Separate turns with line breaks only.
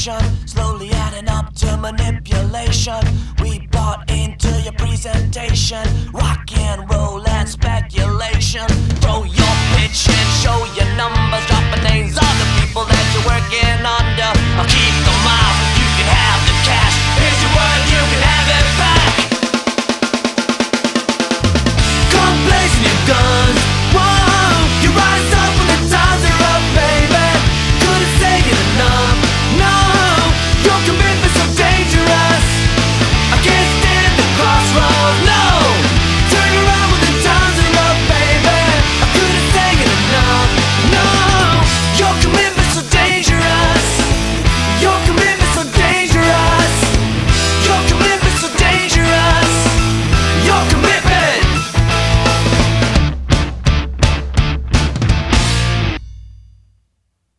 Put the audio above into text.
information, slowly adding up to manipulation. We bought into your presentation, rock and roll and speculation. Throw your pitch and show your number.